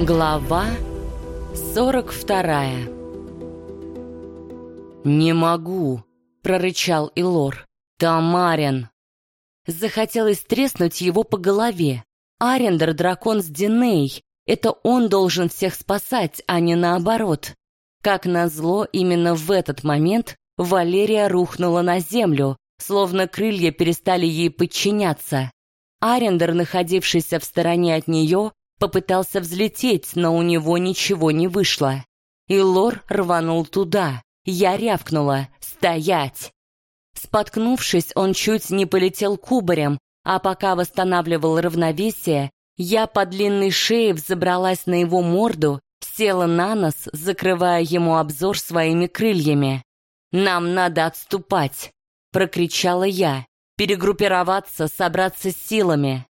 Глава 42 «Не могу!» — прорычал Илор. «Тамарин!» Захотелось треснуть его по голове. Арендер — дракон с Диней. Это он должен всех спасать, а не наоборот. Как назло, именно в этот момент Валерия рухнула на землю, словно крылья перестали ей подчиняться. Арендер, находившийся в стороне от нее, Попытался взлететь, но у него ничего не вышло. И Лор рванул туда. Я рявкнула «Стоять!». Споткнувшись, он чуть не полетел кубарем, а пока восстанавливал равновесие, я по длинной шее взобралась на его морду, села на нос, закрывая ему обзор своими крыльями. «Нам надо отступать!» — прокричала я. «Перегруппироваться, собраться с силами!»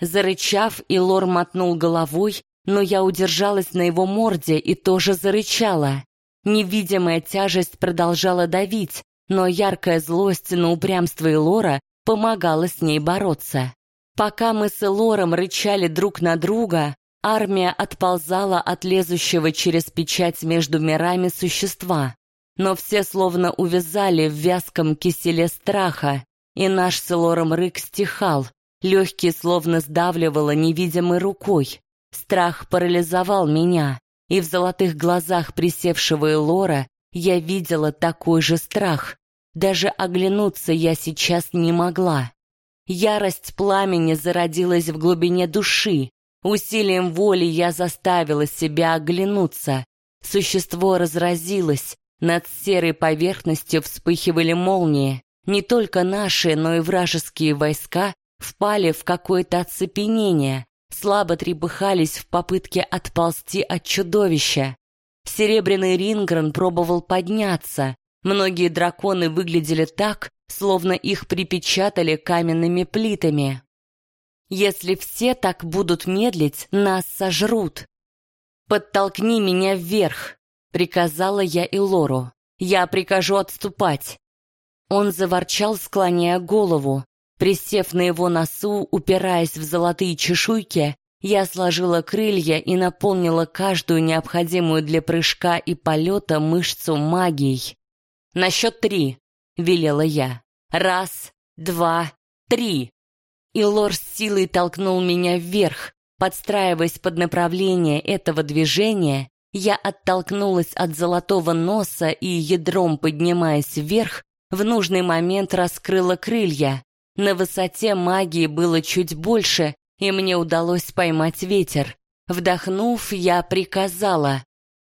Зарычав, Илор мотнул головой, но я удержалась на его морде и тоже зарычала. Невидимая тяжесть продолжала давить, но яркая злость на упрямство Илора помогала с ней бороться. Пока мы с Илором рычали друг на друга, армия отползала от лезущего через печать между мирами существа. Но все словно увязали в вязком киселе страха, и наш с Илором рык стихал, Легкие словно сдавливало невидимой рукой. Страх парализовал меня, и в золотых глазах присевшего Элора я видела такой же страх. Даже оглянуться я сейчас не могла. Ярость пламени зародилась в глубине души. Усилием воли я заставила себя оглянуться. Существо разразилось. Над серой поверхностью вспыхивали молнии. Не только наши, но и вражеские войска впали в какое-то оцепенение, слабо трепыхались в попытке отползти от чудовища. Серебряный Рингран пробовал подняться. Многие драконы выглядели так, словно их припечатали каменными плитами. Если все так будут медлить, нас сожрут. «Подтолкни меня вверх», — приказала я Илору. «Я прикажу отступать». Он заворчал, склоняя голову. Присев на его носу, упираясь в золотые чешуйки, я сложила крылья и наполнила каждую необходимую для прыжка и полета мышцу магией. «На счет три», — велела я. «Раз, два, три». И Лор с силой толкнул меня вверх. Подстраиваясь под направление этого движения, я оттолкнулась от золотого носа и, ядром поднимаясь вверх, в нужный момент раскрыла крылья. На высоте магии было чуть больше, и мне удалось поймать ветер. Вдохнув, я приказала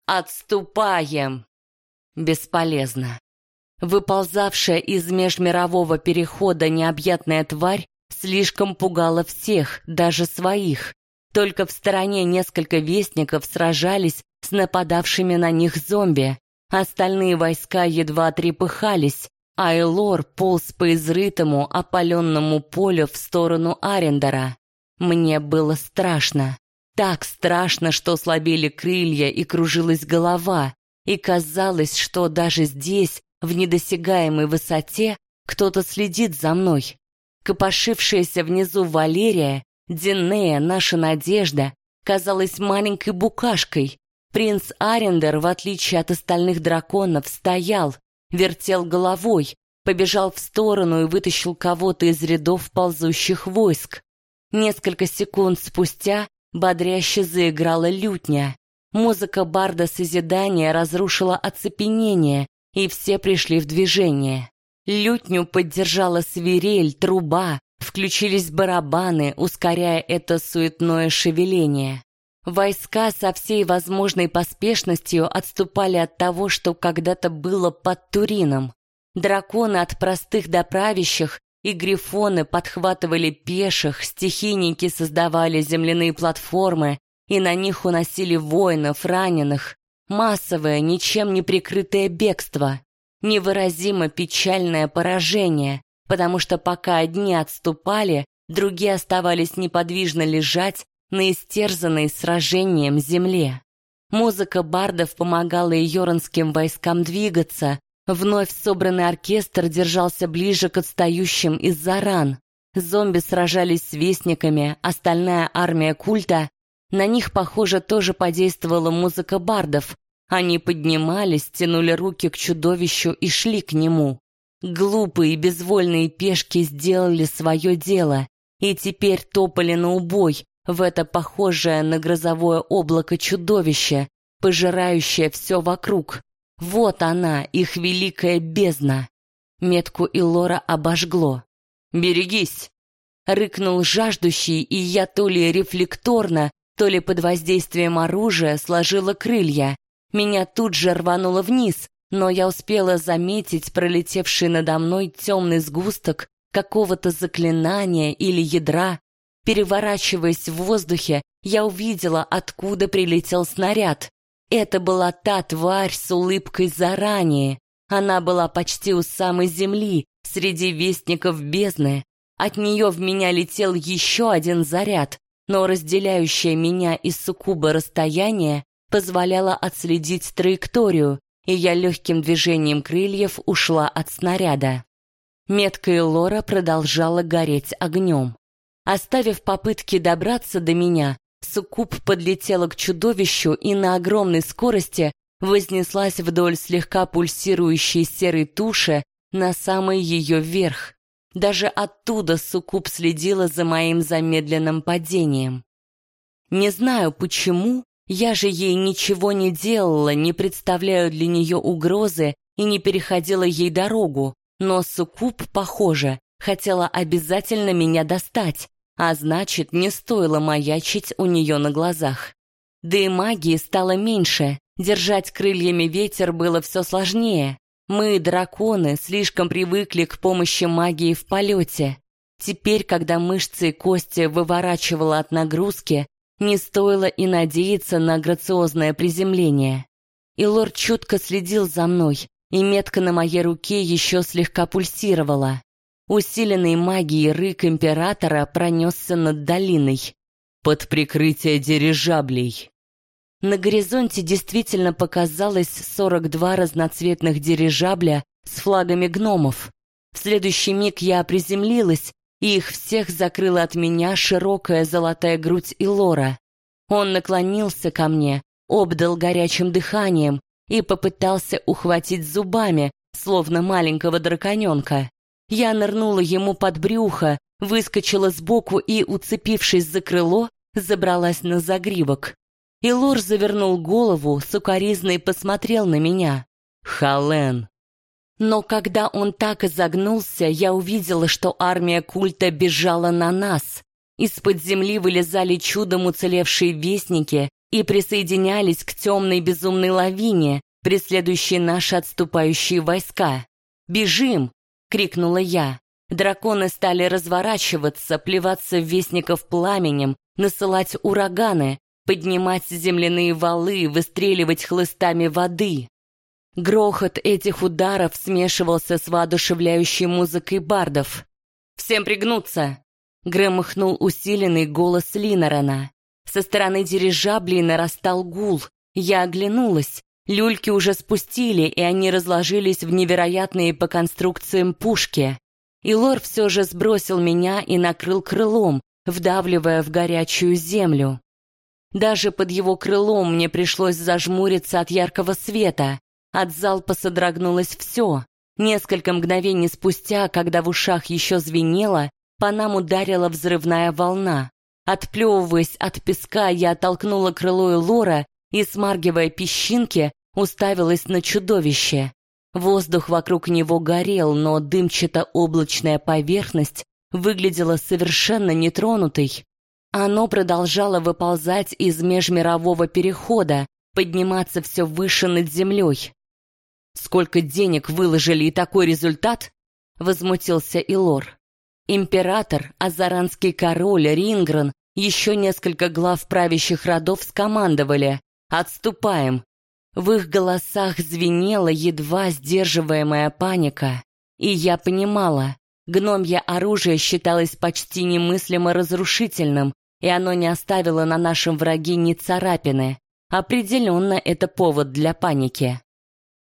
«Отступаем!» Бесполезно. Выползавшая из межмирового перехода необъятная тварь слишком пугала всех, даже своих. Только в стороне несколько вестников сражались с нападавшими на них зомби. Остальные войска едва трепыхались, Айлор полз по изрытому, опаленному полю в сторону Арендера. Мне было страшно. Так страшно, что слабели крылья и кружилась голова, и казалось, что даже здесь, в недосягаемой высоте, кто-то следит за мной. Копошившаяся внизу Валерия, Динея, наша надежда, казалась маленькой букашкой. Принц Арендер, в отличие от остальных драконов, стоял, вертел головой, побежал в сторону и вытащил кого-то из рядов ползущих войск. Несколько секунд спустя бодряще заиграла лютня. Музыка барда созидания разрушила оцепенение, и все пришли в движение. Лютню поддержала свирель, труба, включились барабаны, ускоряя это суетное шевеление. Войска со всей возможной поспешностью отступали от того, что когда-то было под Турином. Драконы от простых до правящих и грифоны подхватывали пеших, стихийники создавали земляные платформы и на них уносили воинов, раненых. Массовое, ничем не прикрытое бегство. Невыразимо печальное поражение, потому что пока одни отступали, другие оставались неподвижно лежать на истерзанной сражением земле. Музыка бардов помогала и йоранским войскам двигаться. Вновь собранный оркестр держался ближе к отстающим из-за ран. Зомби сражались с вестниками, остальная армия культа На них, похоже, тоже подействовала музыка бардов. Они поднимались, тянули руки к чудовищу и шли к нему. Глупые безвольные пешки сделали свое дело и теперь топали на убой в это похожее на грозовое облако чудовище, пожирающее все вокруг. Вот она, их великая бездна. Метку Илора обожгло. «Берегись!» Рыкнул жаждущий, и я то ли рефлекторно, то ли под воздействием оружия сложила крылья. Меня тут же рвануло вниз, но я успела заметить пролетевший надо мной темный сгусток какого-то заклинания или ядра. Переворачиваясь в воздухе, я увидела, откуда прилетел снаряд. Это была та тварь с улыбкой заранее. Она была почти у самой земли, среди вестников бездны. От нее в меня летел еще один заряд, но разделяющее меня и суккуба расстояние позволяло отследить траекторию, и я легким движением крыльев ушла от снаряда. Метка Лора продолжала гореть огнем. Оставив попытки добраться до меня, суккуб подлетела к чудовищу и на огромной скорости вознеслась вдоль слегка пульсирующей серой туши на самый ее верх. Даже оттуда суккуб следила за моим замедленным падением. Не знаю почему, я же ей ничего не делала, не представляю для нее угрозы и не переходила ей дорогу, но суккуб, похоже, хотела обязательно меня достать, а значит, не стоило маячить у нее на глазах. Да и магии стало меньше, держать крыльями ветер было все сложнее. Мы, драконы, слишком привыкли к помощи магии в полете. Теперь, когда мышцы и кости выворачивало от нагрузки, не стоило и надеяться на грациозное приземление. И лорд чутко следил за мной, и метка на моей руке еще слегка пульсировала. Усиленный магией рык императора пронесся над долиной. Под прикрытие дирижаблей. На горизонте действительно показалось 42 разноцветных дирижабля с флагами гномов. В следующий миг я приземлилась, и их всех закрыла от меня широкая золотая грудь Илора. Он наклонился ко мне, обдал горячим дыханием и попытался ухватить зубами, словно маленького драконенка. Я нырнула ему под брюхо, выскочила сбоку и, уцепившись за крыло, забралась на загривок. И Лор завернул голову, сукоризно посмотрел на меня. «Хален!» Но когда он так изогнулся, я увидела, что армия культа бежала на нас. Из-под земли вылезали чудом уцелевшие вестники и присоединялись к темной безумной лавине, преследующей наши отступающие войска. «Бежим!» — крикнула я. Драконы стали разворачиваться, плеваться в вестников пламенем, насылать ураганы, поднимать земляные валы, выстреливать хлыстами воды. Грохот этих ударов смешивался с воодушевляющей музыкой бардов. «Всем пригнуться!» — громыхнул усиленный голос Линорана. Со стороны дирижаблей нарастал гул. Я оглянулась. Люльки уже спустили, и они разложились в невероятные по конструкциям пушки. И Лор все же сбросил меня и накрыл крылом, вдавливая в горячую землю. Даже под его крылом мне пришлось зажмуриться от яркого света. От залпа содрогнулось все. Несколько мгновений спустя, когда в ушах еще звенело, по нам ударила взрывная волна. Отплевываясь от песка, я оттолкнула крыло Лора и, смаргивая песчинки, уставилась на чудовище. Воздух вокруг него горел, но дымчато-облачная поверхность выглядела совершенно нетронутой. Оно продолжало выползать из межмирового перехода, подниматься все выше над землей. «Сколько денег выложили и такой результат?» — возмутился Илор. Император, азаранский король, Рингрен, еще несколько глав правящих родов скомандовали «Отступаем!». В их голосах звенела едва сдерживаемая паника. И я понимала, гномье оружие считалось почти немыслимо разрушительным, и оно не оставило на нашем враге ни царапины. Определенно это повод для паники.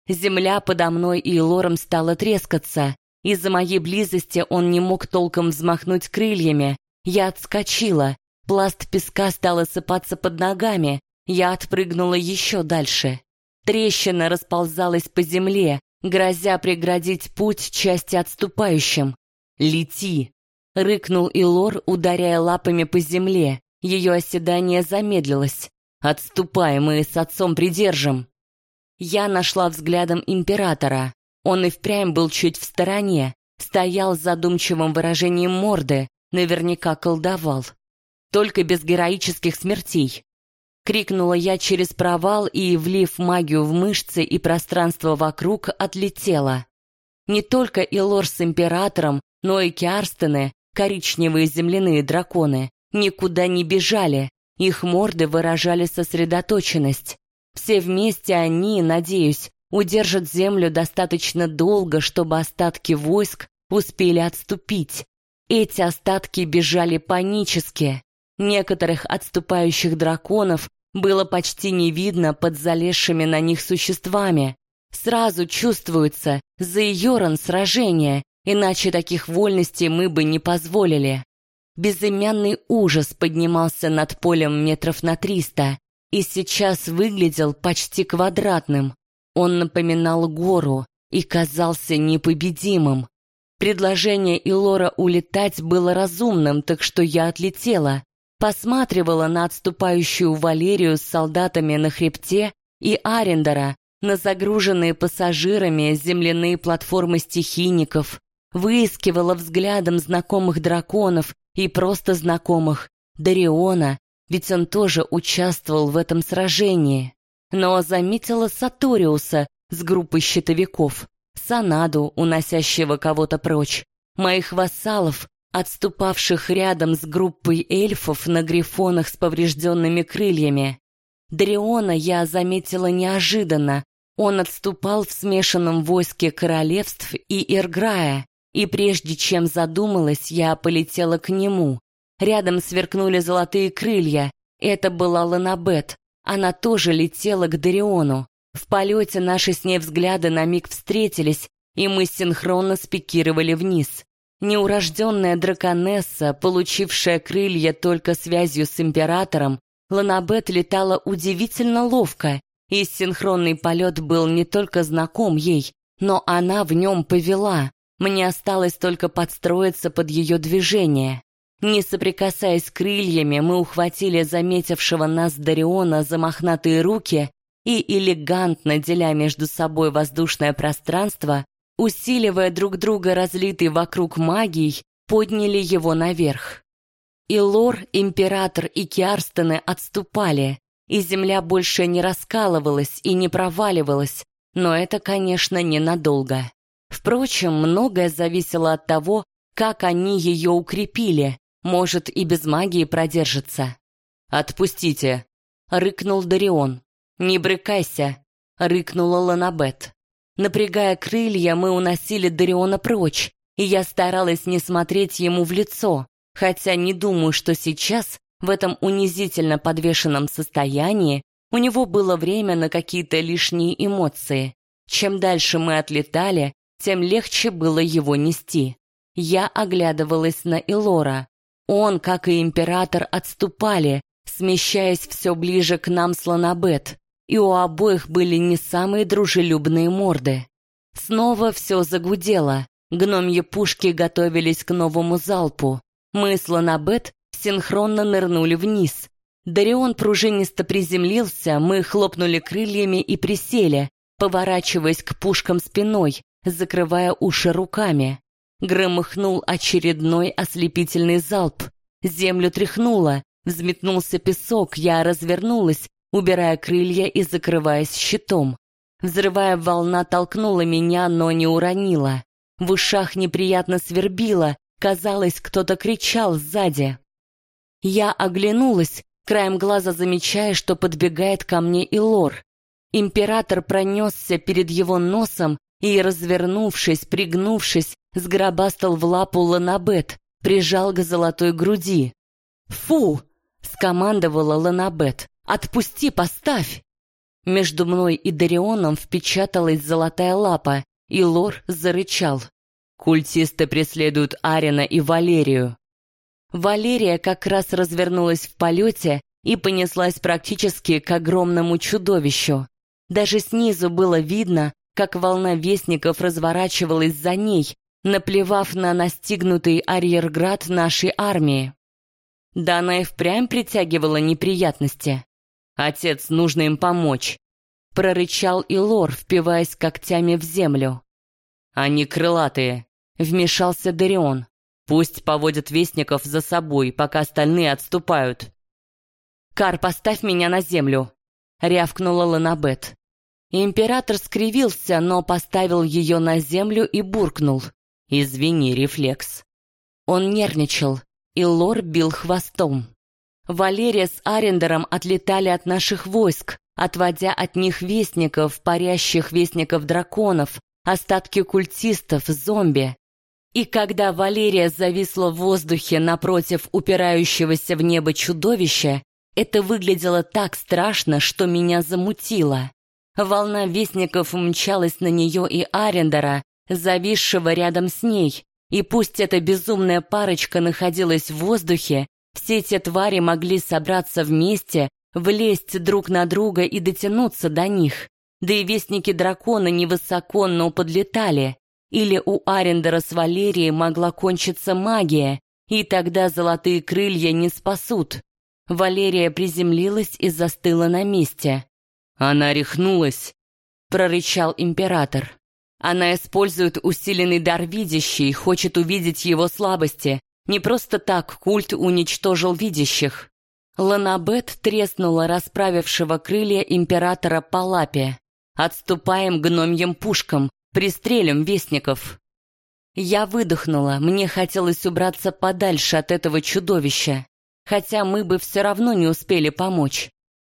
Земля подо мной и Лором стала трескаться. Из-за моей близости он не мог толком взмахнуть крыльями. Я отскочила. Пласт песка стал осыпаться под ногами. Я отпрыгнула еще дальше. Трещина расползалась по земле, грозя преградить путь части отступающим. «Лети!» — рыкнул Илор, ударяя лапами по земле. Ее оседание замедлилось. «Отступай, мы с отцом придержим!» Я нашла взглядом императора. Он и впрямь был чуть в стороне, стоял с задумчивым выражением морды, наверняка колдовал. Только без героических смертей. Крикнула я через провал и, влив магию в мышцы и пространство вокруг, отлетела. Не только Илор с Императором, но и Киарстены, коричневые земляные драконы, никуда не бежали, их морды выражали сосредоточенность. Все вместе они, надеюсь, удержат землю достаточно долго, чтобы остатки войск успели отступить. Эти остатки бежали панически. Некоторых отступающих драконов было почти не видно под залезшими на них существами. Сразу чувствуется за Йоран сражение, иначе таких вольностей мы бы не позволили. Безымянный ужас поднимался над полем метров на триста и сейчас выглядел почти квадратным. Он напоминал гору и казался непобедимым. Предложение Илора улетать было разумным, так что я отлетела, посматривала на отступающую Валерию с солдатами на хребте и Арендера, на загруженные пассажирами земляные платформы стихийников, выискивала взглядом знакомых драконов и просто знакомых, Дариона, ведь он тоже участвовал в этом сражении. Но заметила Саториуса с группой щитовиков, Санаду, уносящего кого-то прочь, моих вассалов, отступавших рядом с группой эльфов на грифонах с поврежденными крыльями. Дриона я заметила неожиданно. Он отступал в смешанном войске королевств и Ирграя, и прежде чем задумалась, я полетела к нему. Рядом сверкнули золотые крылья. Это была Ланабет. Она тоже летела к Дариону. В полете наши с ней взгляды на миг встретились, и мы синхронно спикировали вниз. Неурожденная драконесса, получившая крылья только связью с императором, Ланабет летала удивительно ловко, и синхронный полет был не только знаком ей, но она в нем повела. Мне осталось только подстроиться под ее движение. Не соприкасаясь крыльями, мы ухватили заметившего нас Дариона за мохнатые руки и, элегантно деля между собой воздушное пространство, усиливая друг друга разлитой вокруг магией, подняли его наверх. И Лор, Император и Киарстены отступали, и земля больше не раскалывалась и не проваливалась, но это, конечно, ненадолго. Впрочем, многое зависело от того, как они ее укрепили, может, и без магии продержится. «Отпустите!» — рыкнул Дарион. «Не брыкайся!» — рыкнула Ланабет. Напрягая крылья, мы уносили Дариона прочь, и я старалась не смотреть ему в лицо, хотя не думаю, что сейчас, в этом унизительно подвешенном состоянии, у него было время на какие-то лишние эмоции. Чем дальше мы отлетали, тем легче было его нести. Я оглядывалась на Илора. Он, как и император, отступали, смещаясь все ближе к нам слонобет и у обоих были не самые дружелюбные морды. Снова все загудело, гномьи пушки готовились к новому залпу. Мы с Ланабет синхронно нырнули вниз. Дарион пружинисто приземлился, мы хлопнули крыльями и присели, поворачиваясь к пушкам спиной, закрывая уши руками. Громыхнул очередной ослепительный залп. Землю тряхнуло, взметнулся песок, я развернулась убирая крылья и закрываясь щитом. Взрывая волна толкнула меня, но не уронила. В ушах неприятно свербило, казалось, кто-то кричал сзади. Я оглянулась, краем глаза замечая, что подбегает ко мне и лор. Император пронесся перед его носом и, развернувшись, пригнувшись, сгробастал в лапу Ланабет, прижал к золотой груди. «Фу!» — скомандовала Ланабет. Отпусти, поставь!» Между мной и Дарионом впечаталась золотая лапа, и Лор зарычал. Культисты преследуют Арина и Валерию. Валерия как раз развернулась в полете и понеслась практически к огромному чудовищу. Даже снизу было видно, как волна вестников разворачивалась за ней, наплевав на настигнутый арьерград нашей армии. Да она и впрямь притягивала неприятности. «Отец, нужно им помочь», — прорычал Илор, впиваясь когтями в землю. «Они крылатые», — вмешался Дарион. «Пусть поводят вестников за собой, пока остальные отступают». «Кар, поставь меня на землю», — рявкнула Ланабет. Император скривился, но поставил ее на землю и буркнул. «Извини, рефлекс». Он нервничал, и Лор бил хвостом. Валерия с Арендером отлетали от наших войск, отводя от них вестников, парящих вестников драконов, остатки культистов, зомби. И когда Валерия зависла в воздухе напротив упирающегося в небо чудовища, это выглядело так страшно, что меня замутило. Волна вестников мчалась на нее и Арендера, зависшего рядом с ней, и пусть эта безумная парочка находилась в воздухе, все эти твари могли собраться вместе, влезть друг на друга и дотянуться до них. Да и вестники дракона невысоко, но подлетали. Или у Арендера с Валерией могла кончиться магия, и тогда золотые крылья не спасут. Валерия приземлилась и застыла на месте. «Она рехнулась», — прорычал император. Она использует усиленный дар видящий, хочет увидеть его слабости. Не просто так культ уничтожил видящих. Ланабет треснула расправившего крылья императора по лапе. «Отступаем гномьим пушкам, пристрелим вестников». Я выдохнула, мне хотелось убраться подальше от этого чудовища. Хотя мы бы все равно не успели помочь.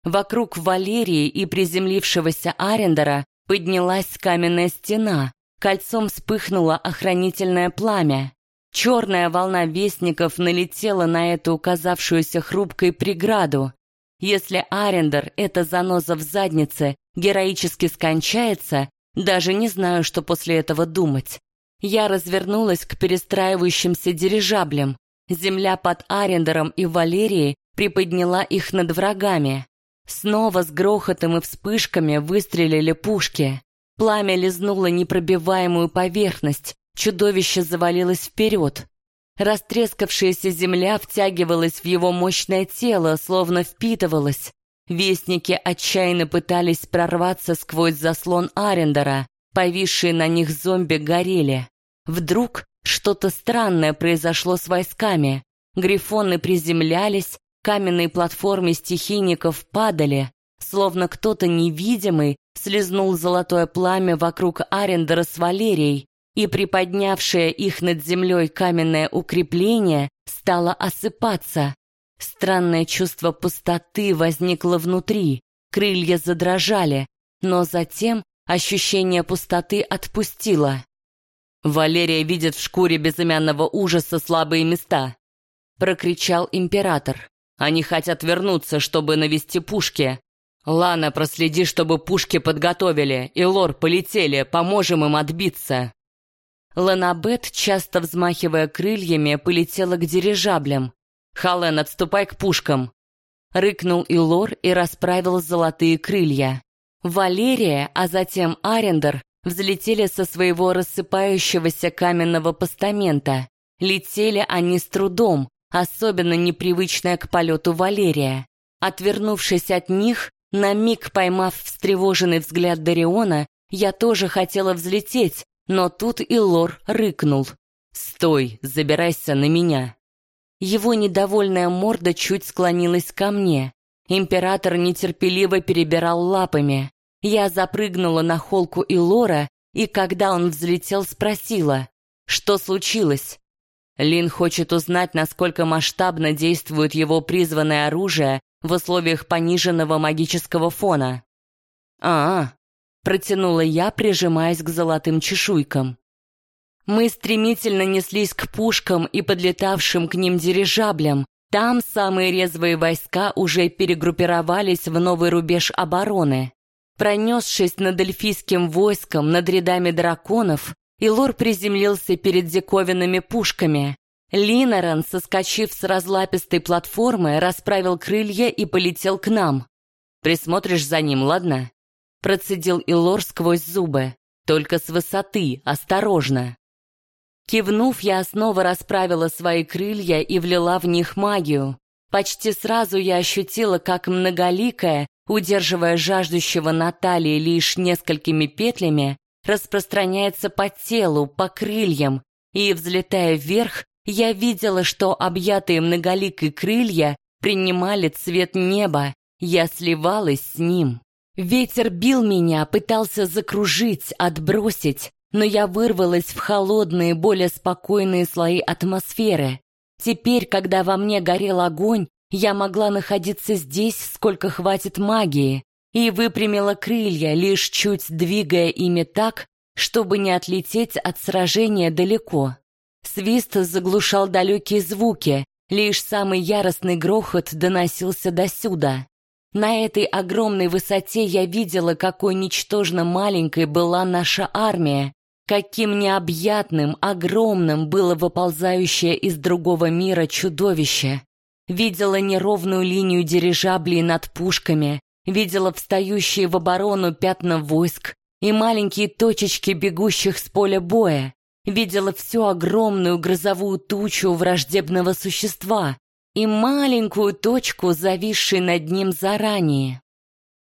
Вокруг Валерии и приземлившегося Арендера Поднялась каменная стена, кольцом вспыхнуло охранительное пламя. Черная волна вестников налетела на эту указавшуюся хрупкой преграду. Если Арендер, эта заноза в заднице, героически скончается, даже не знаю, что после этого думать. Я развернулась к перестраивающимся дирижаблям. Земля под Арендером и Валерией приподняла их над врагами. Снова с грохотом и вспышками выстрелили пушки. Пламя лизнуло непробиваемую поверхность, чудовище завалилось вперед. Растрескавшаяся земля втягивалась в его мощное тело, словно впитывалась. Вестники отчаянно пытались прорваться сквозь заслон Арендера, повисшие на них зомби горели. Вдруг что-то странное произошло с войсками. Грифоны приземлялись, каменные платформы стихийников падали, словно кто-то невидимый слезнул золотое пламя вокруг Арендера с Валерией, и приподнявшее их над землей каменное укрепление стало осыпаться. Странное чувство пустоты возникло внутри, крылья задрожали, но затем ощущение пустоты отпустило. «Валерия видит в шкуре безымянного ужаса слабые места», — прокричал император. Они хотят вернуться, чтобы навести пушки. Лана, проследи, чтобы пушки подготовили. И Лор, полетели, поможем им отбиться. Ланабет, часто взмахивая крыльями, полетела к дирижаблям. «Хален, отступай к пушкам!» Рыкнул Илор и расправил золотые крылья. Валерия, а затем Арендер взлетели со своего рассыпающегося каменного постамента. Летели они с трудом, особенно непривычная к полету Валерия. Отвернувшись от них, на миг поймав встревоженный взгляд Дариона, я тоже хотела взлететь, но тут и Лор рыкнул. «Стой, забирайся на меня!» Его недовольная морда чуть склонилась ко мне. Император нетерпеливо перебирал лапами. Я запрыгнула на холку Илора, и когда он взлетел, спросила, что случилось. Лин хочет узнать, насколько масштабно действует его призванное оружие в условиях пониженного магического фона. -а протянула я, прижимаясь к золотым чешуйкам. Мы стремительно неслись к пушкам и подлетавшим к ним дирижаблям. Там самые резвые войска уже перегруппировались в новый рубеж обороны. Пронесшись над эльфийским войском, над рядами драконов, Илор приземлился перед диковинными пушками. Линоран, соскочив с разлапистой платформы, расправил крылья и полетел к нам. «Присмотришь за ним, ладно?» Процедил Илор сквозь зубы. «Только с высоты, осторожно!» Кивнув, я снова расправила свои крылья и влила в них магию. Почти сразу я ощутила, как многоликая, удерживая жаждущего на талии лишь несколькими петлями, распространяется по телу, по крыльям, и, взлетая вверх, я видела, что объятые многоликой крылья принимали цвет неба, я сливалась с ним. Ветер бил меня, пытался закружить, отбросить, но я вырвалась в холодные, более спокойные слои атмосферы. Теперь, когда во мне горел огонь, я могла находиться здесь, сколько хватит магии, и выпрямила крылья, лишь чуть двигая ими так, чтобы не отлететь от сражения далеко. Свист заглушал далекие звуки, лишь самый яростный грохот доносился досюда. На этой огромной высоте я видела, какой ничтожно маленькой была наша армия, каким необъятным, огромным было выползающее из другого мира чудовище. Видела неровную линию дирижаблей над пушками, видела встающие в оборону пятна войск и маленькие точечки бегущих с поля боя, видела всю огромную грозовую тучу враждебного существа и маленькую точку, зависшей над ним заранее.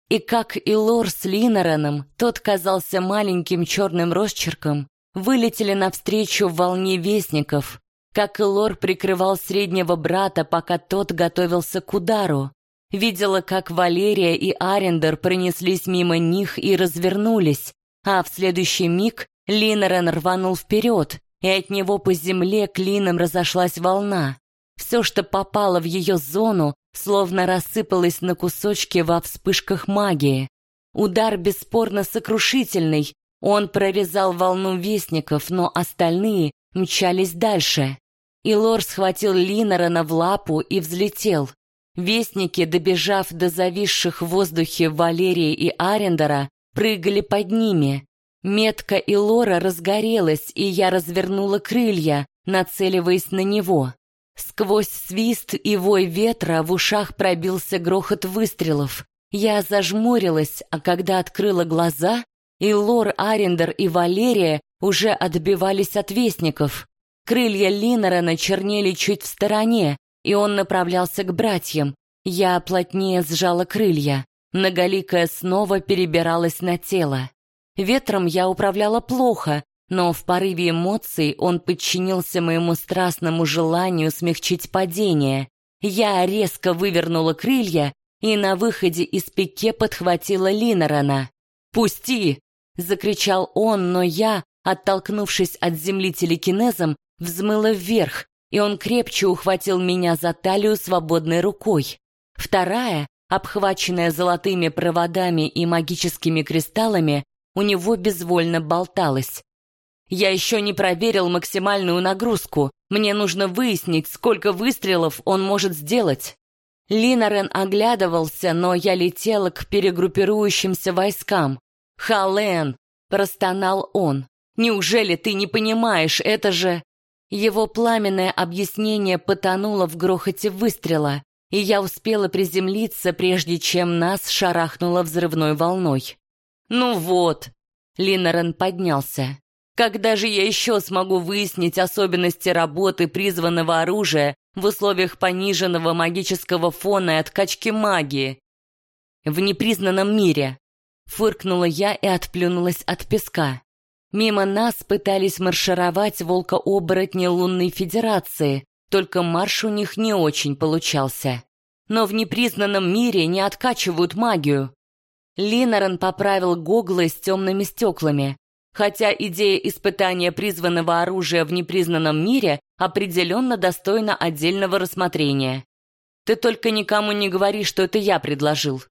И как и Лор с Линораном, тот казался маленьким черным росчерком, вылетели навстречу в волне вестников, как и Лор прикрывал среднего брата, пока тот готовился к удару. Видела, как Валерия и Арендер пронеслись мимо них и развернулись, а в следующий миг Линорен рванул вперед, и от него по земле клином разошлась волна. Все, что попало в ее зону, словно рассыпалось на кусочки во вспышках магии. Удар бесспорно сокрушительный. Он прорезал волну вестников, но остальные мчались дальше. И Лор схватил Линорена в лапу и взлетел. Вестники, добежав до зависших в воздухе Валерии и Арендера, прыгали под ними. Метка Илора разгорелась, и я развернула крылья, нацеливаясь на него. Сквозь свист и вой ветра в ушах пробился грохот выстрелов. Я зажмурилась, а когда открыла глаза, и Лор, Арендер и Валерия уже отбивались от вестников. Крылья Линнера чернели чуть в стороне, и он направлялся к братьям. Я плотнее сжала крылья. Многоликая снова перебиралась на тело. Ветром я управляла плохо, но в порыве эмоций он подчинился моему страстному желанию смягчить падение. Я резко вывернула крылья и на выходе из пике подхватила Линорана. «Пусти!» — закричал он, но я, оттолкнувшись от земли телекинезом, взмыла вверх, и он крепче ухватил меня за талию свободной рукой. Вторая, обхваченная золотыми проводами и магическими кристаллами, у него безвольно болталась. Я еще не проверил максимальную нагрузку. Мне нужно выяснить, сколько выстрелов он может сделать. Линорен оглядывался, но я летела к перегруппирующимся войскам. «Хален!» — простонал он. «Неужели ты не понимаешь, это же...» Его пламенное объяснение потонуло в грохоте выстрела, и я успела приземлиться, прежде чем нас шарахнуло взрывной волной. «Ну вот!» — Линорен поднялся. Когда же я еще смогу выяснить особенности работы призванного оружия в условиях пониженного магического фона и откачки магии? В непризнанном мире. Фыркнула я и отплюнулась от песка. Мимо нас пытались маршировать волкооборотни Лунной Федерации, только марш у них не очень получался. Но в непризнанном мире не откачивают магию. Линорен поправил гоглы с темными стеклами. Хотя идея испытания призванного оружия в непризнанном мире определенно достойна отдельного рассмотрения. Ты только никому не говори, что это я предложил.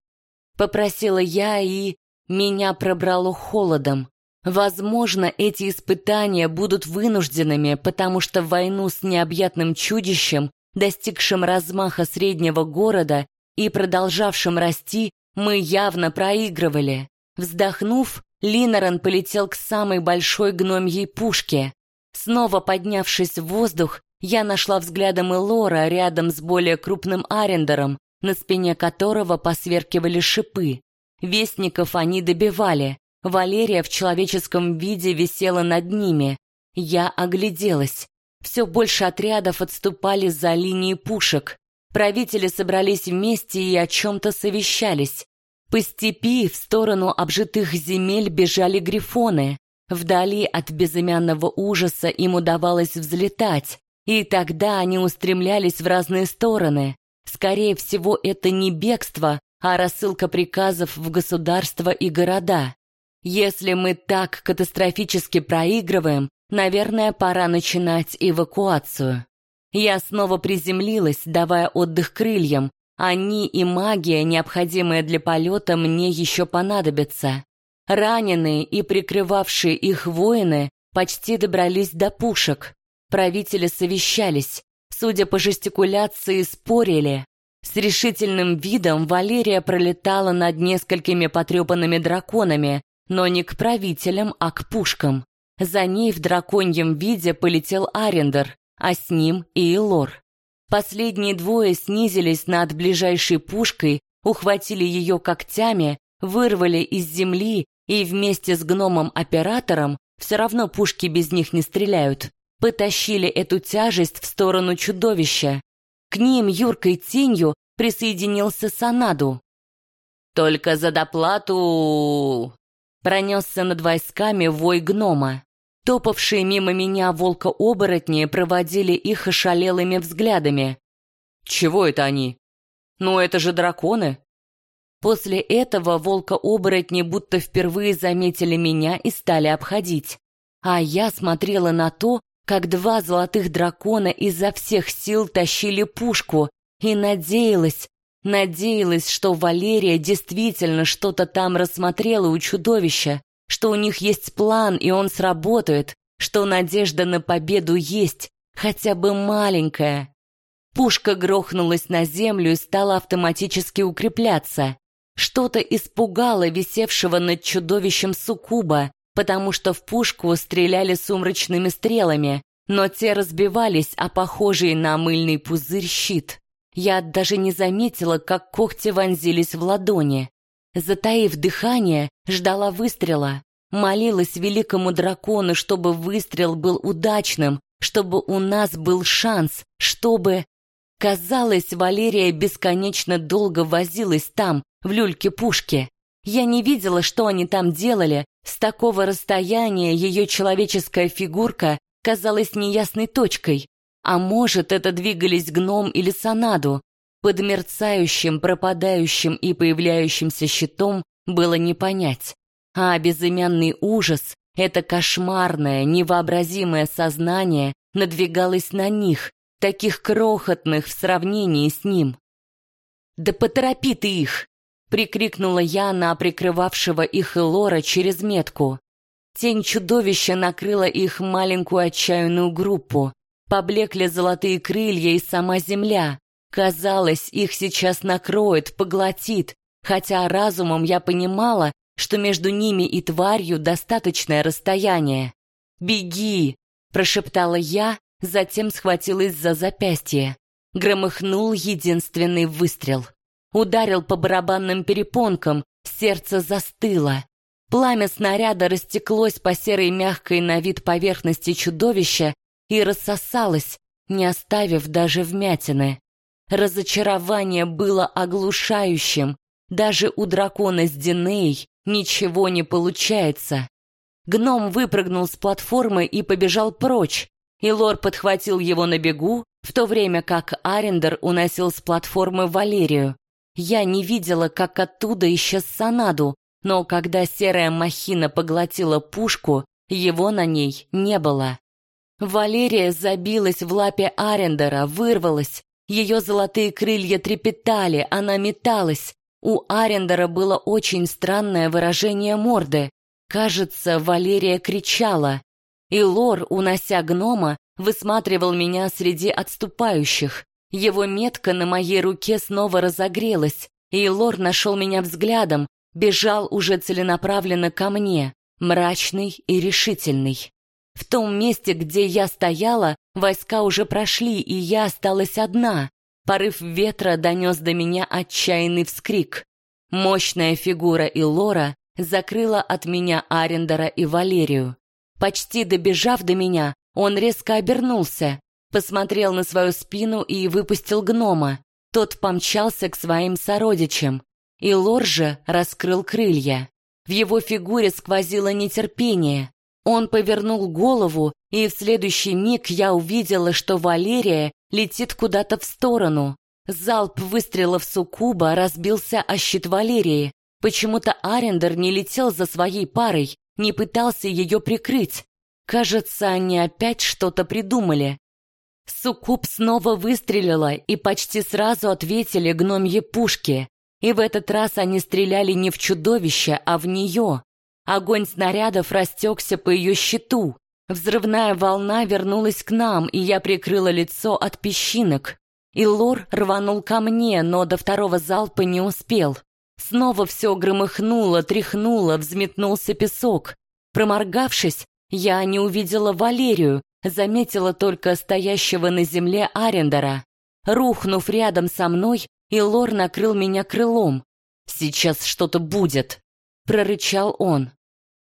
Попросила я, и меня пробрало холодом. Возможно, эти испытания будут вынужденными, потому что в войну с необъятным чудищем, достигшим размаха среднего города и продолжавшим расти, мы явно проигрывали. Вздохнув, Линорен полетел к самой большой гномьей пушке. Снова поднявшись в воздух, Я нашла взглядом Элора рядом с более крупным арендером, на спине которого посверкивали шипы. Вестников они добивали. Валерия в человеческом виде висела над ними. Я огляделась. Все больше отрядов отступали за линии пушек. Правители собрались вместе и о чем-то совещались. По степи в сторону обжитых земель бежали грифоны. Вдали от безымянного ужаса им удавалось взлетать, и тогда они устремлялись в разные стороны. Скорее всего, это не бегство, а рассылка приказов в государства и города. Если мы так катастрофически проигрываем, наверное, пора начинать эвакуацию. Я снова приземлилась, давая отдых крыльям. Они и магия, необходимая для полета, мне еще понадобятся. Раненые и прикрывавшие их воины почти добрались до пушек. Правители совещались. Судя по жестикуляции, спорили. С решительным видом Валерия пролетала над несколькими потрепанными драконами, но не к правителям, а к пушкам. За ней в драконьем виде полетел Арендер, а с ним и Элор. Последние двое снизились над ближайшей пушкой, ухватили ее когтями, вырвали из земли и вместе с гномом-оператором, все равно пушки без них не стреляют, потащили эту тяжесть в сторону чудовища. К ним юркой тенью присоединился Санаду. «Только за доплату...» Пронесся над войсками вой гнома. Топавшие мимо меня волка-оборотни проводили их ошалелыми взглядами. «Чего это они? Ну, это же драконы!» После этого волка-оборотни будто впервые заметили меня и стали обходить. А я смотрела на то, как два золотых дракона изо всех сил тащили пушку, и надеялась, надеялась, что Валерия действительно что-то там рассмотрела у чудовища, что у них есть план, и он сработает, что надежда на победу есть, хотя бы маленькая. Пушка грохнулась на землю и стала автоматически укрепляться. Что-то испугало висевшего над чудовищем суккуба, потому что в пушку стреляли сумрачными стрелами, но те разбивались о похожий на мыльный пузырь щит. Я даже не заметила, как когти вонзились в ладони. Затаив дыхание, ждала выстрела. Молилась великому дракону, чтобы выстрел был удачным, чтобы у нас был шанс, чтобы... Казалось, Валерия бесконечно долго возилась там, в люльке пушки. Я не видела, что они там делали. С такого расстояния ее человеческая фигурка казалась неясной точкой. А может, это двигались гном или сонаду. Под мерцающим, пропадающим и появляющимся щитом было не понять. А безымянный ужас, это кошмарное, невообразимое сознание надвигалось на них, таких крохотных в сравнении с ним. «Да поторопи ты их!» — прикрикнула я на прикрывавшего их Элора через метку. Тень чудовища накрыла их маленькую отчаянную группу. Поблекли золотые крылья и сама земля. Казалось, их сейчас накроет, поглотит, хотя разумом я понимала, что между ними и тварью достаточное расстояние. «Беги!» – прошептала я, затем схватилась за запястье. Громыхнул единственный выстрел. Ударил по барабанным перепонкам, сердце застыло. Пламя снаряда растеклось по серой мягкой на вид поверхности чудовища и рассосалось, не оставив даже вмятины. Разочарование было оглушающим. Даже у дракона с Диней ничего не получается. Гном выпрыгнул с платформы и побежал прочь, и Лор подхватил его на бегу, в то время как Арендер уносил с платформы Валерию. Я не видела, как оттуда исчез Санаду, но когда серая махина поглотила пушку, его на ней не было. Валерия забилась в лапе Арендера, вырвалась. Ее золотые крылья трепетали, она металась. У Арендера было очень странное выражение морды. Кажется, Валерия кричала. И Лор, унося гнома, высматривал меня среди отступающих. Его метка на моей руке снова разогрелась, и Лор нашел меня взглядом, бежал уже целенаправленно ко мне, мрачный и решительный. В том месте, где я стояла, Войска уже прошли, и я осталась одна. Порыв ветра донес до меня отчаянный вскрик. Мощная фигура Илора закрыла от меня Арендера и Валерию. Почти добежав до меня, он резко обернулся, посмотрел на свою спину и выпустил гнома. Тот помчался к своим сородичам. И Лор же раскрыл крылья. В его фигуре сквозило нетерпение. Он повернул голову, и в следующий миг я увидела, что Валерия летит куда-то в сторону. Залп выстрелов Сукуба разбился о щит Валерии. Почему-то Арендер не летел за своей парой, не пытался ее прикрыть. Кажется, они опять что-то придумали. Суккуб снова выстрелила, и почти сразу ответили гномьи пушки. И в этот раз они стреляли не в чудовище, а в нее. Огонь снарядов растекся по ее щиту. Взрывная волна вернулась к нам, и я прикрыла лицо от песчинок. И Лор рванул ко мне, но до второго залпа не успел. Снова все громыхнуло, тряхнуло, взметнулся песок. Проморгавшись, я не увидела Валерию, заметила только стоящего на земле Арендера. Рухнув рядом со мной, Илор накрыл меня крылом. «Сейчас что-то будет», — прорычал он.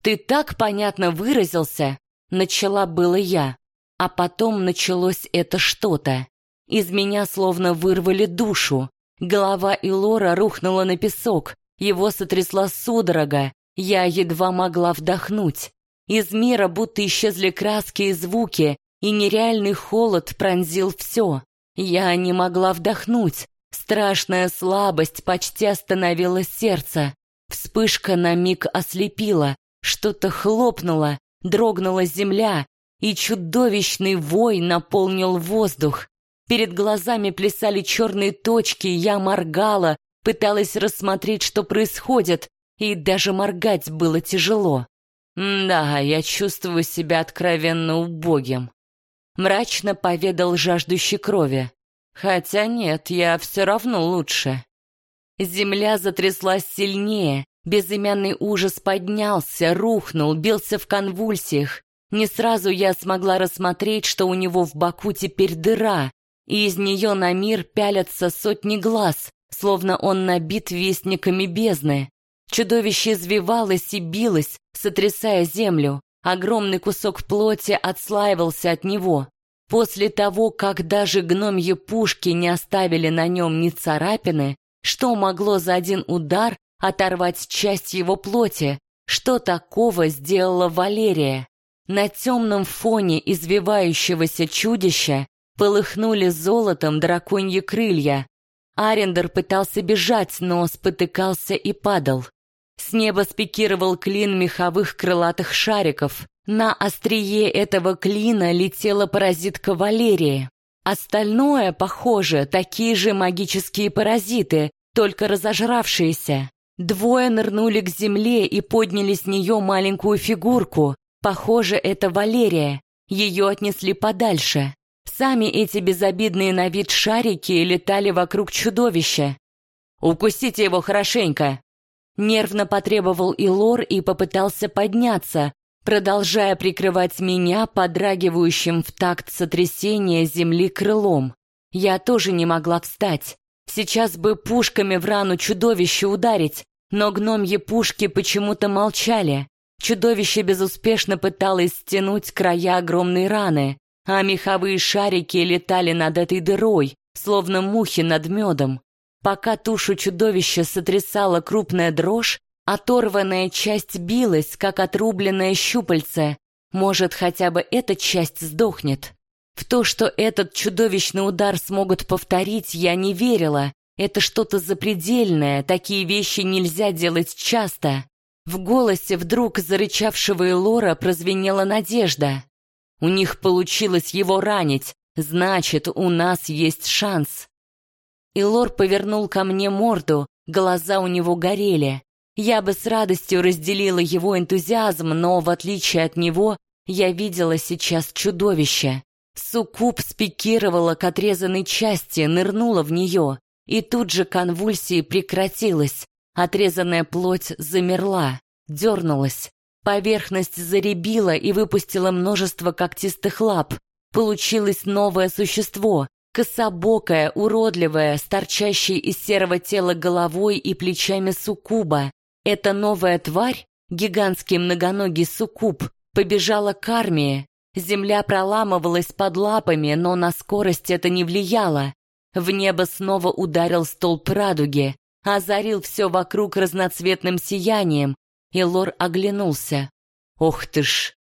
«Ты так понятно выразился», — начала было я. А потом началось это что-то. Из меня словно вырвали душу. Голова Илора рухнула на песок, его сотрясла судорога, я едва могла вдохнуть. Из мира будто исчезли краски и звуки, и нереальный холод пронзил все. Я не могла вдохнуть. Страшная слабость почти остановила сердце. Вспышка на миг ослепила, что-то хлопнуло, дрогнула земля, и чудовищный вой наполнил воздух. Перед глазами плясали черные точки, я моргала, пыталась рассмотреть, что происходит, и даже моргать было тяжело. «Да, я чувствую себя откровенно убогим», — мрачно поведал жаждущий крови. «Хотя нет, я все равно лучше». Земля затряслась сильнее, безымянный ужас поднялся, рухнул, бился в конвульсиях. Не сразу я смогла рассмотреть, что у него в боку теперь дыра, и из нее на мир пялятся сотни глаз, словно он набит вестниками бездны. Чудовище извивалось и билось, сотрясая землю. Огромный кусок плоти отслаивался от него. После того, как даже гномьи пушки не оставили на нем ни царапины, что могло за один удар оторвать часть его плоти? Что такого сделала Валерия? На темном фоне извивающегося чудища полыхнули золотом драконьи крылья. Арендер пытался бежать, но спотыкался и падал. С неба спикировал клин меховых крылатых шариков. На острие этого клина летела паразитка Валерии. Остальное, похоже, такие же магические паразиты, только разожравшиеся. Двое нырнули к земле и подняли с нее маленькую фигурку. Похоже, это Валерия. Ее отнесли подальше. Сами эти безобидные на вид шарики летали вокруг чудовища. «Укусите его хорошенько!» Нервно потребовал Илор и попытался подняться, продолжая прикрывать меня подрагивающим в такт сотрясения земли крылом. Я тоже не могла встать. Сейчас бы пушками в рану чудовища ударить, но гномьи пушки почему-то молчали. Чудовище безуспешно пыталось стянуть края огромной раны, а меховые шарики летали над этой дырой, словно мухи над медом. Пока тушу чудовища сотрясала крупная дрожь, оторванная часть билась, как отрубленное щупальце. Может, хотя бы эта часть сдохнет. В то, что этот чудовищный удар смогут повторить, я не верила. Это что-то запредельное, такие вещи нельзя делать часто. В голосе вдруг зарычавшего Элора прозвенела надежда. У них получилось его ранить, значит, у нас есть шанс. Илор повернул ко мне морду, глаза у него горели. Я бы с радостью разделила его энтузиазм, но, в отличие от него, я видела сейчас чудовище. Суккуб спикировала к отрезанной части, нырнула в нее, и тут же конвульсии прекратилась. Отрезанная плоть замерла, дернулась. Поверхность заребила и выпустила множество когтистых лап. Получилось новое существо, кособокое, уродливое, с торчащей из серого тела головой и плечами суккуба. Эта новая тварь, гигантский многоногий суккуб, побежала к армии. Земля проламывалась под лапами, но на скорость это не влияло. В небо снова ударил столб радуги, озарил все вокруг разноцветным сиянием, и Лор оглянулся. Ох ты ж!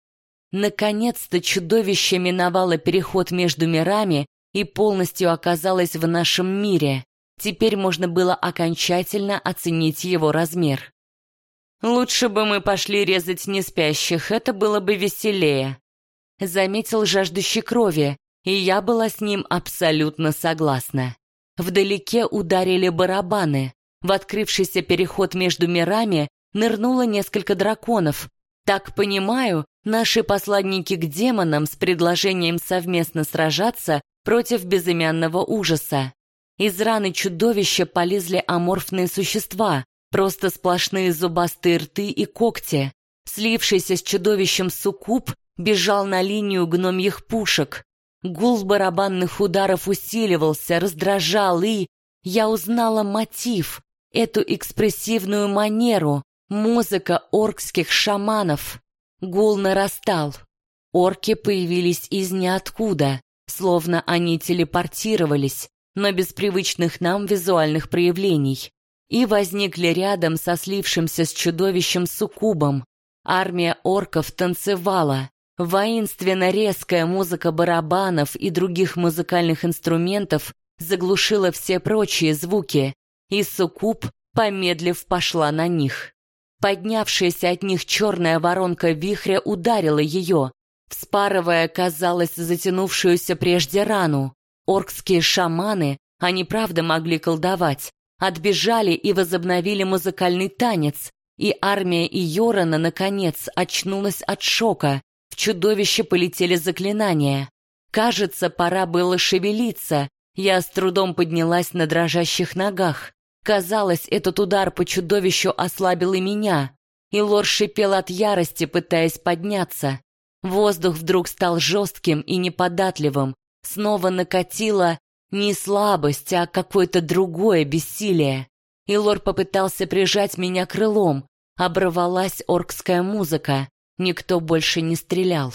Наконец-то чудовище миновало переход между мирами и полностью оказалось в нашем мире. Теперь можно было окончательно оценить его размер. «Лучше бы мы пошли резать неспящих, это было бы веселее», заметил жаждущий крови, и я была с ним абсолютно согласна. Вдалеке ударили барабаны. В открывшийся переход между мирами нырнуло несколько драконов. Так понимаю, наши посланники к демонам с предложением совместно сражаться против безымянного ужаса. Из раны чудовища полезли аморфные существа, просто сплошные зубастые рты и когти. Слившийся с чудовищем суккуб бежал на линию гномьих пушек. Гул барабанных ударов усиливался, раздражал, и... Я узнала мотив, эту экспрессивную манеру, музыка оркских шаманов. Гул нарастал. Орки появились из ниоткуда, словно они телепортировались, но без привычных нам визуальных проявлений. И возникли рядом со слившимся с чудовищем суккубом. Армия орков танцевала. Воинственно резкая музыка барабанов и других музыкальных инструментов заглушила все прочие звуки, и суккуб, помедлив, пошла на них. Поднявшаяся от них черная воронка вихря ударила ее, вспарывая, казалось, затянувшуюся прежде рану. Оркские шаманы, они правда могли колдовать, отбежали и возобновили музыкальный танец, и армия Иорана, наконец, очнулась от шока. В чудовище полетели заклинания. Кажется, пора было шевелиться. Я с трудом поднялась на дрожащих ногах. Казалось, этот удар по чудовищу ослабил и меня. И Лор шипел от ярости, пытаясь подняться. Воздух вдруг стал жестким и неподатливым. Снова накатило не слабость, а какое-то другое бессилие. И Лор попытался прижать меня крылом. Оборвалась оркская музыка. Никто больше не стрелял.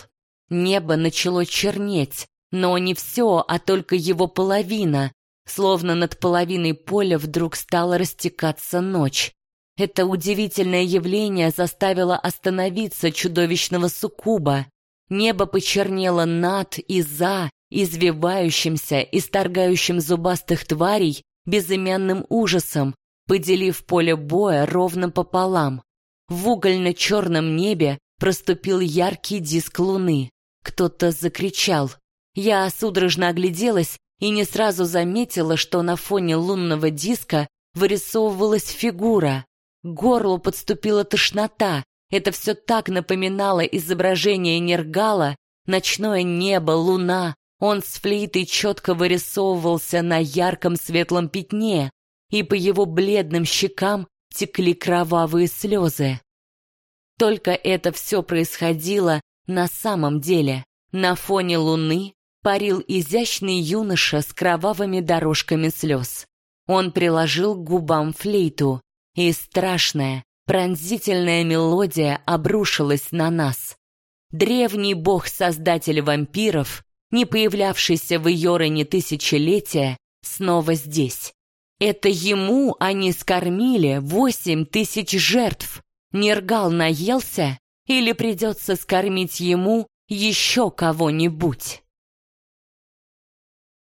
Небо начало чернеть, но не все, а только его половина, Словно над половиной поля вдруг стала растекаться ночь. Это удивительное явление заставило остановиться чудовищного суккуба. Небо почернело над и за извивающимся, исторгающим зубастых тварей безымянным ужасом, поделив поле боя ровно пополам. В угольно-черном небе проступил яркий диск луны. Кто-то закричал. Я судорожно огляделась и не сразу заметила, что на фоне лунного диска вырисовывалась фигура. К горлу подступила тошнота. Это все так напоминало изображение Нергала, ночное небо, луна. Он с флейтой четко вырисовывался на ярком светлом пятне, и по его бледным щекам текли кровавые слезы. Только это все происходило на самом деле. На фоне луны парил изящный юноша с кровавыми дорожками слез. Он приложил к губам флейту, и страшная, пронзительная мелодия обрушилась на нас. Древний бог-создатель вампиров, не появлявшийся в Йорене тысячелетия, снова здесь. Это ему они скормили восемь тысяч жертв. Нергал наелся или придется скормить ему еще кого-нибудь?